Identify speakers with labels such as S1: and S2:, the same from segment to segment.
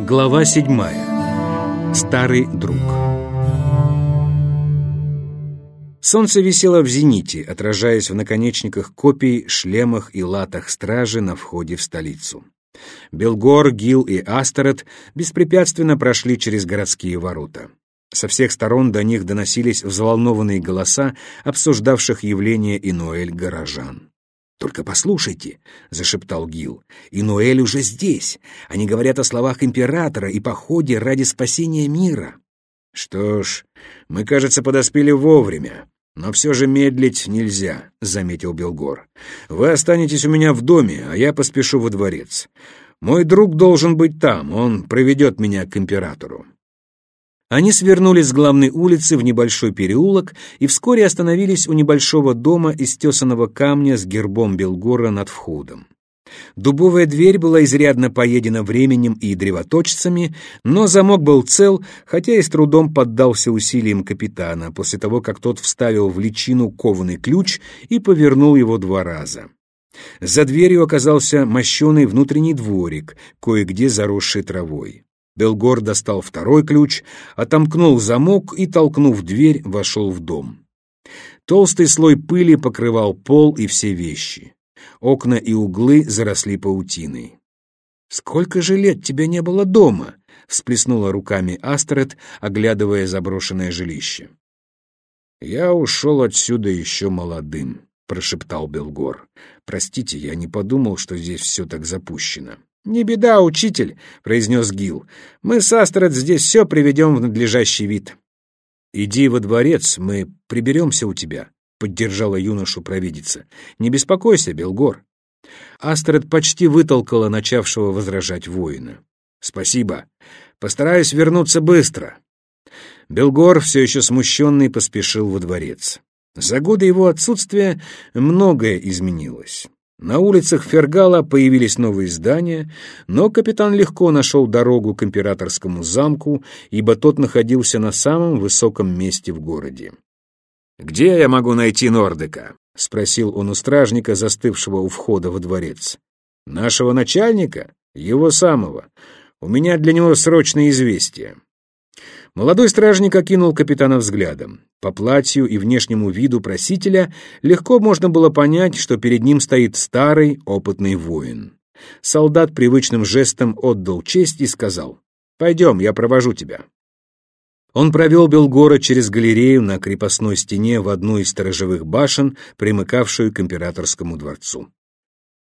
S1: Глава седьмая. Старый друг. Солнце висело в зените, отражаясь в наконечниках копий, шлемах и латах стражи на входе в столицу. Белгор, Гил и Астерет беспрепятственно прошли через городские ворота. Со всех сторон до них доносились взволнованные голоса обсуждавших явление Инуэль горожан. «Только послушайте», — зашептал Гил, — «Инуэль уже здесь. Они говорят о словах императора и походе ради спасения мира». «Что ж, мы, кажется, подоспели вовремя. Но все же медлить нельзя», — заметил Белгор. «Вы останетесь у меня в доме, а я поспешу во дворец. Мой друг должен быть там, он проведет меня к императору». Они свернули с главной улицы в небольшой переулок и вскоре остановились у небольшого дома из тесаного камня с гербом Белгора над входом. Дубовая дверь была изрядно поедена временем и древоточцами, но замок был цел, хотя и с трудом поддался усилиям капитана после того, как тот вставил в личину кованый ключ и повернул его два раза. За дверью оказался мощеный внутренний дворик, кое-где заросший травой. Белгор достал второй ключ, отомкнул замок и, толкнув дверь, вошел в дом. Толстый слой пыли покрывал пол и все вещи. Окна и углы заросли паутиной. «Сколько же лет тебя не было дома?» — всплеснула руками Астрид, оглядывая заброшенное жилище. «Я ушел отсюда еще молодым», — прошептал Белгор. «Простите, я не подумал, что здесь все так запущено». «Не беда, учитель», — произнес Гил. «Мы с Астрид здесь все приведем в надлежащий вид». «Иди во дворец, мы приберемся у тебя», — поддержала юношу провидица. «Не беспокойся, Белгор». Астрид почти вытолкала начавшего возражать воина. «Спасибо. Постараюсь вернуться быстро». Белгор, все еще смущенный, поспешил во дворец. За годы его отсутствия многое изменилось. На улицах Фергала появились новые здания, но капитан легко нашел дорогу к императорскому замку, ибо тот находился на самом высоком месте в городе. «Где я могу найти Нордека?» — спросил он у стражника, застывшего у входа во дворец. «Нашего начальника? Его самого. У меня для него срочное известие». Молодой стражник окинул капитана взглядом. По платью и внешнему виду просителя легко можно было понять, что перед ним стоит старый, опытный воин. Солдат привычным жестом отдал честь и сказал «Пойдем, я провожу тебя». Он провел Белгора через галерею на крепостной стене в одну из сторожевых башен, примыкавшую к императорскому дворцу.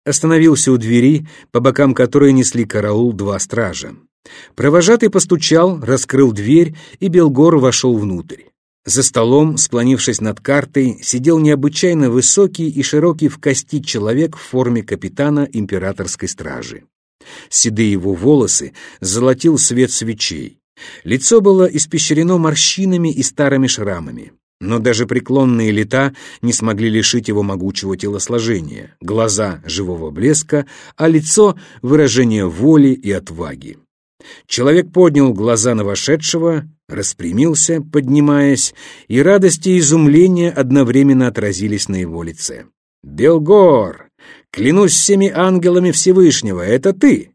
S1: Остановился у двери, по бокам которой несли караул два стража. Провожатый постучал, раскрыл дверь, и Белгор вошел внутрь. За столом, склонившись над картой, сидел необычайно высокий и широкий в кости человек в форме капитана императорской стражи. Седые его волосы золотил свет свечей. Лицо было испещрено морщинами и старыми шрамами. Но даже преклонные лета не смогли лишить его могучего телосложения, глаза живого блеска, а лицо — выражение воли и отваги. Человек поднял глаза на вошедшего, распрямился, поднимаясь, и радость и изумление одновременно отразились на его лице. «Белгор! Клянусь всеми ангелами Всевышнего, это ты!»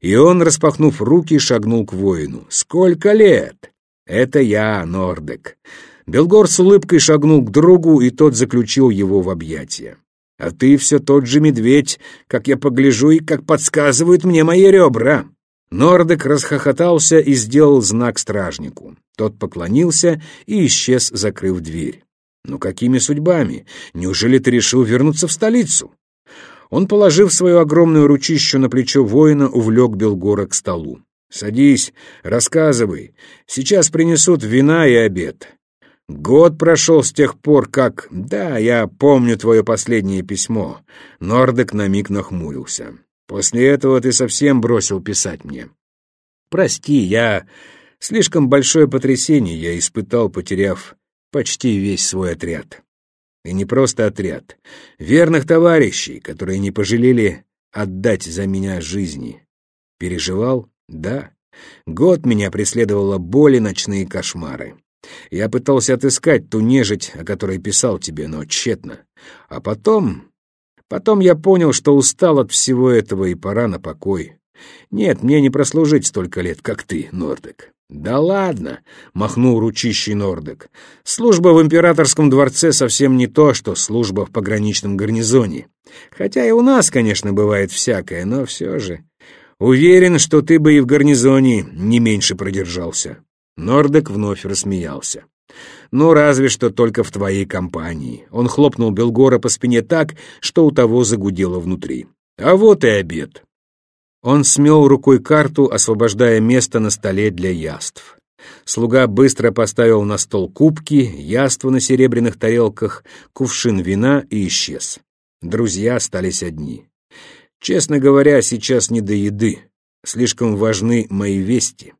S1: И он, распахнув руки, шагнул к воину. «Сколько лет?» «Это я, Нордек». Белгор с улыбкой шагнул к другу, и тот заключил его в объятия. «А ты все тот же медведь, как я погляжу и как подсказывают мне мои ребра». Нордек расхохотался и сделал знак стражнику. Тот поклонился и исчез, закрыв дверь. «Ну какими судьбами? Неужели ты решил вернуться в столицу?» Он, положив свою огромную ручищу на плечо воина, увлек Белгора к столу. «Садись, рассказывай. Сейчас принесут вина и обед. Год прошел с тех пор, как... Да, я помню твое последнее письмо». Нордек на миг нахмурился. После этого ты совсем бросил писать мне. Прости, я... Слишком большое потрясение я испытал, потеряв почти весь свой отряд. И не просто отряд. Верных товарищей, которые не пожалели отдать за меня жизни. Переживал? Да. Год меня преследовала боль и ночные кошмары. Я пытался отыскать ту нежить, о которой писал тебе, но тщетно. А потом Потом я понял, что устал от всего этого и пора на покой. Нет, мне не прослужить столько лет, как ты, Нордек. Да ладно, махнул ручищей Нордек. Служба в императорском дворце совсем не то, что служба в пограничном гарнизоне. Хотя и у нас, конечно, бывает всякое, но все же. Уверен, что ты бы и в гарнизоне не меньше продержался. Нордек вновь рассмеялся. «Ну, разве что только в твоей компании». Он хлопнул Белгора по спине так, что у того загудело внутри. «А вот и обед». Он смел рукой карту, освобождая место на столе для яств. Слуга быстро поставил на стол кубки, яства на серебряных тарелках, кувшин вина и исчез. Друзья остались одни. Честно говоря, сейчас не до еды. Слишком важны мои вести.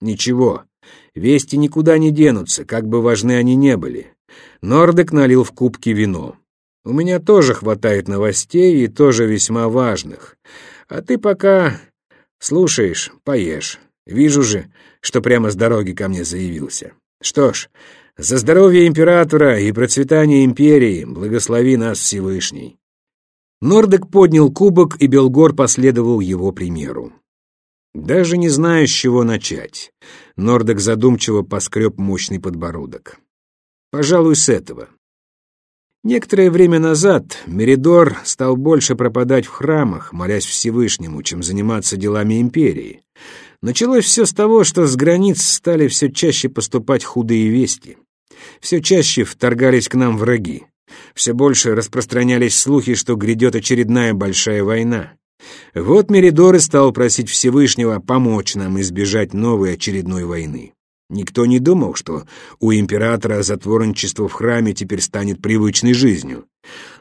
S1: Ничего, вести никуда не денутся, как бы важны они не были. Нордек налил в кубки вино. У меня тоже хватает новостей и тоже весьма важных. А ты пока слушаешь, поешь. Вижу же, что прямо с дороги ко мне заявился. Что ж, за здоровье императора и процветание империи благослови нас Всевышний. Нордек поднял кубок, и Белгор последовал его примеру. Даже не знаю, с чего начать. Нордек задумчиво поскреб мощный подбородок. Пожалуй, с этого. Некоторое время назад Меридор стал больше пропадать в храмах, молясь Всевышнему, чем заниматься делами империи. Началось все с того, что с границ стали все чаще поступать худые вести. Все чаще вторгались к нам враги. Все больше распространялись слухи, что грядет очередная большая война. Вот Меридор и стал просить Всевышнего помочь нам избежать новой очередной войны. Никто не думал, что у императора затворничество в храме теперь станет привычной жизнью.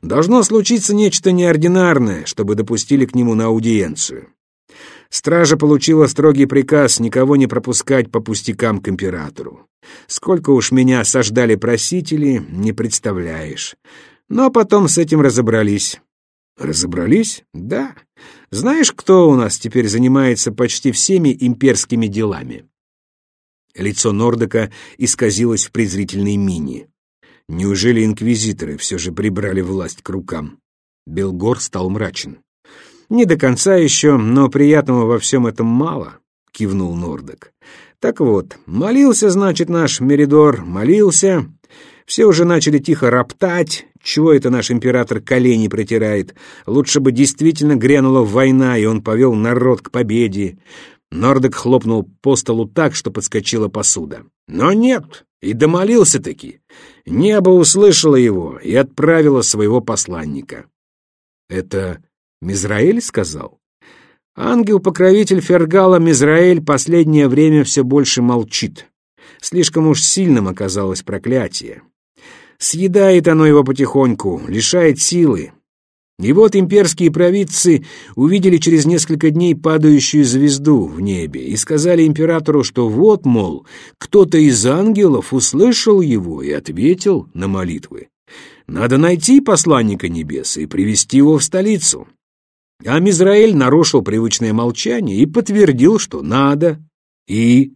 S1: Должно случиться нечто неординарное, чтобы допустили к нему на аудиенцию. Стража получила строгий приказ никого не пропускать по пустякам к императору. Сколько уж меня осаждали просители, не представляешь. Но потом с этим разобрались. Разобрались? Да. Знаешь, кто у нас теперь занимается почти всеми имперскими делами? Лицо Нордека исказилось в презрительной мине. Неужели инквизиторы все же прибрали власть к рукам? Белгор стал мрачен. «Не до конца еще, но приятного во всем этом мало», — кивнул Нордек. «Так вот, молился, значит, наш Меридор, молился. Все уже начали тихо роптать. Чего это наш император колени протирает? Лучше бы действительно грянула война, и он повел народ к победе. Нордек хлопнул по столу так, что подскочила посуда. Но нет, и домолился-таки. Небо услышало его и отправило своего посланника. Это Мизраэль сказал? Ангел-покровитель Фергала Мизраэль последнее время все больше молчит. Слишком уж сильным оказалось проклятие. Съедает оно его потихоньку, лишает силы, и вот имперские провидцы увидели через несколько дней падающую звезду в небе и сказали императору, что вот, мол, кто-то из ангелов услышал его и ответил на молитвы. Надо найти посланника небес и привести его в столицу. А Мизраэль нарушил привычное молчание и подтвердил, что надо. И...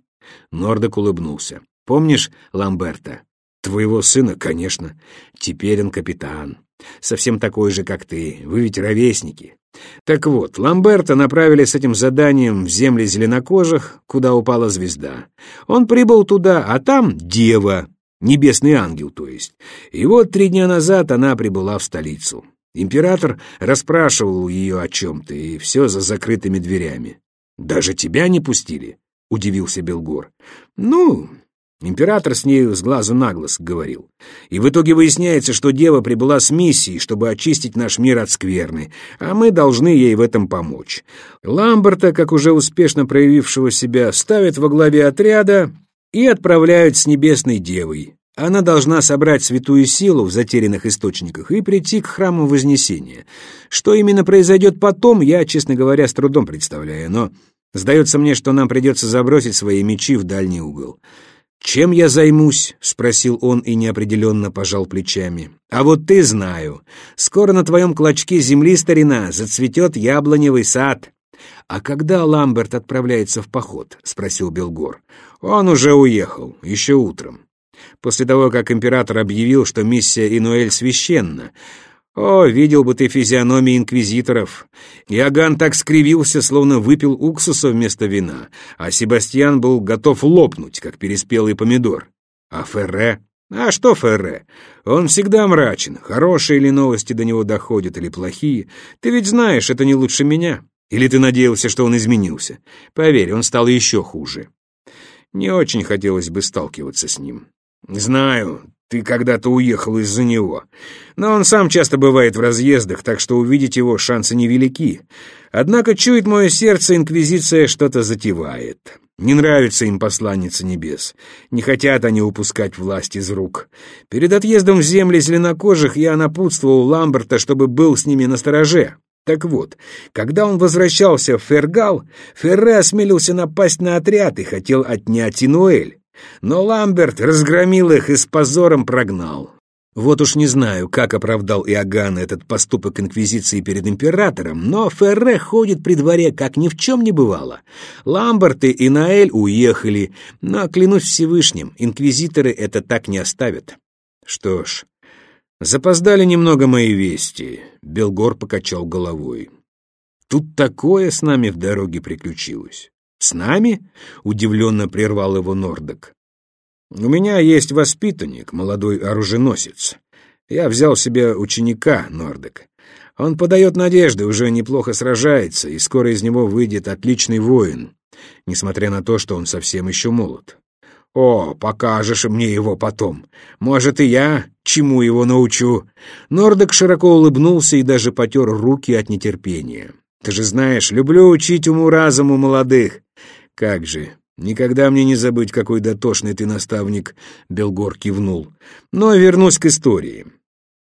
S1: Нордок улыбнулся. «Помнишь Ламберта? Твоего сына, конечно. Теперь он капитан. Совсем такой же, как ты. Вы ведь ровесники. Так вот, Ламберта направили с этим заданием в земли зеленокожих, куда упала звезда. Он прибыл туда, а там дева, небесный ангел, то есть. И вот три дня назад она прибыла в столицу. Император расспрашивал ее о чем-то, и все за закрытыми дверями. «Даже тебя не пустили?» — удивился Белгор. «Ну, Император с нею с глазу на глаз говорил. И в итоге выясняется, что дева прибыла с миссией, чтобы очистить наш мир от скверны, а мы должны ей в этом помочь. Ламберта, как уже успешно проявившего себя, ставят во главе отряда и отправляют с небесной девой. Она должна собрать святую силу в затерянных источниках и прийти к храму Вознесения. Что именно произойдет потом, я, честно говоря, с трудом представляю, но сдается мне, что нам придется забросить свои мечи в дальний угол. «Чем я займусь?» — спросил он и неопределенно пожал плечами. «А вот ты знаю. Скоро на твоем клочке земли, старина, зацветет яблоневый сад». «А когда Ламберт отправляется в поход?» — спросил Белгор. «Он уже уехал, еще утром. После того, как император объявил, что миссия Инуэль священна, О, видел бы ты физиономии инквизиторов. Иоганн так скривился, словно выпил уксуса вместо вина, а Себастьян был готов лопнуть, как переспелый помидор. А Ферре? А что Ферре? Он всегда мрачен. Хорошие ли новости до него доходят или плохие? Ты ведь знаешь, это не лучше меня. Или ты надеялся, что он изменился? Поверь, он стал еще хуже. Не очень хотелось бы сталкиваться с ним. Знаю, ты когда-то уехал из-за него. Но он сам часто бывает в разъездах, так что увидеть его шансы невелики. Однако чует мое сердце, Инквизиция что-то затевает. Не нравится им посланница небес. Не хотят они упускать власть из рук. Перед отъездом в земли зеленокожих я напутствовал Ламберта, чтобы был с ними на стороже. Так вот, когда он возвращался в Фергал, Ферре осмелился напасть на отряд и хотел отнять Инуэль. Но Ламберт разгромил их и с позором прогнал. Вот уж не знаю, как оправдал Иоганн этот поступок Инквизиции перед императором, но Ферре ходит при дворе, как ни в чем не бывало. Ламберт и Наэль уехали, но, клянусь Всевышним, инквизиторы это так не оставят. Что ж, запоздали немного мои вести, Белгор покачал головой. Тут такое с нами в дороге приключилось. «С нами?» — удивленно прервал его Нордок. «У меня есть воспитанник, молодой оруженосец. Я взял себе ученика, Нордек. Он подает надежды, уже неплохо сражается, и скоро из него выйдет отличный воин, несмотря на то, что он совсем еще молод. О, покажешь мне его потом. Может, и я чему его научу». Нордек широко улыбнулся и даже потер руки от нетерпения. «Ты же знаешь, люблю учить уму-разуму молодых. «Как же! Никогда мне не забыть, какой дотошный ты наставник!» Белгор кивнул. «Но вернусь к истории.